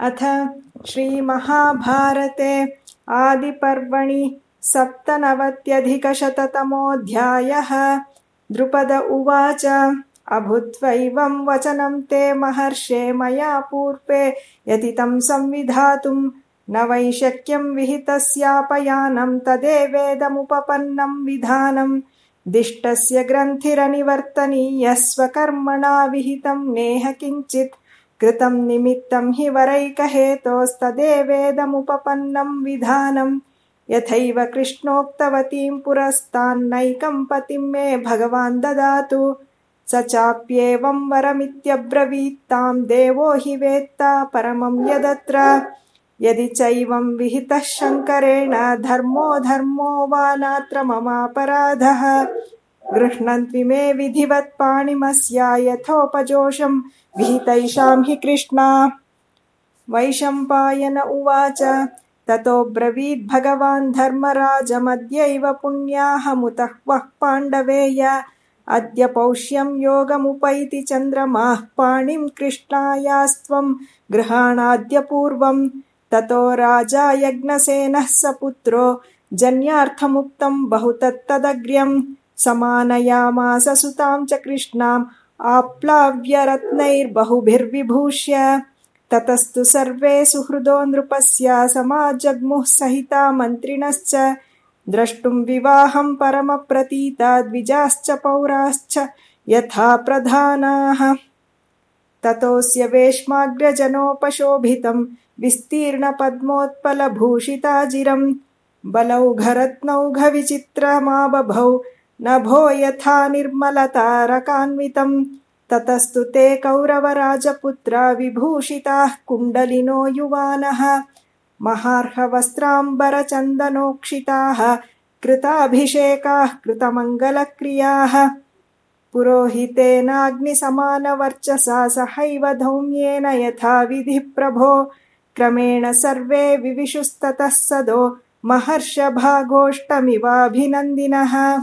अथ श्रीमहाभारते आदिपर्वणि सप्तनवत्यधिकशततमोऽध्यायः। द्रुपद उवाच अभूत्वैवं वचनं ते महर्षे मया पूर्वे यदि तं संविधातुं न वै शक्यं विहितस्यापयानं तदेवेदमुपपन्नं विधानं। दिष्टस्य ग्रन्थिरनिवर्तनीयस्वकर्मणा विहितं नेह किञ्चित् कृतं निमित्तं हि वरैकहेतोस्तदेवेदमुपपन्नं विधानं। यथैव कृष्णोक्तवतीं पुरस्तान्नैकं पतिं मे भगवान् ददातु। स चाप्येवं वरमित्यब्रवीत्तां देवो हि वेत्ता परमं यदत्र। यदि चैवं विहितः शङ्करेण धर्मो धर्मो वा नात्र ममापराधः गृह्णन्त्विमे विधिवत्पाणिमस्या यथोपजोषं विहितैषां हि कृष्णा। वैशम्पायन उवाच ततोऽब्रवीद्भगवान् धर्मराजमद्यैव पुण्याहमुतः वः पाण्डवेय अद्य पौष्यं योगमुपैति चन्द्रमाः पाणिं कृष्णायास्त्वं गृहाणाद्यपूर्वं ततो राजा यज्ञसेनः स पुत्रो जन्यार्थमुक्तं बहु तत्तदग्र्यं समानयामास सुतां च कृष्णाम् आप्लाव्यरत्नैर्बहुभिर्विभूष्य। ततस्तु सर्वे सुहृदो नृपस्य समाजग्मुः सहिता मन्त्रिणश्च। द्रष्टुं विवाहं परमप्रतीता द्विजाश्च पौराश्च यथा प्रधानाः। ततोऽस्य वेश्माग्रजनोपशोभितं विस्तीर्णपद्मोत्पलभूषिताजिरं बलौघरत्नौघविचित्रमाबभौ नभो यथा निर्मलतारकान्वितं ततस्तु ते कौरवराजपुत्रा विभूषिताः कुण्डलिनो युवानः। महार्हवस्त्राम्बरचन्दनोक्षिताः कृताभिषेकाः कृतमङ्गलक्रियाः। पुरोहितेनाग्निसमानवर्चसा सहैव धौम्येन यथाविधिः प्रभो क्रमेण सर्वे विविशुस्ततः सदो। महर्षभागोष्टमिवाभिनन्दिनः